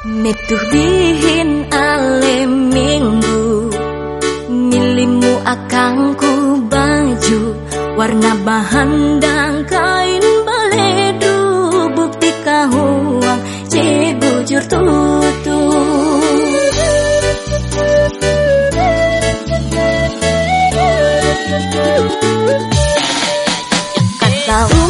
Metuh dihin ale minggu Milimu akangku baju Warna bahan dan kain baledu Bukti kahuang ce bujur tutu. Kan tahu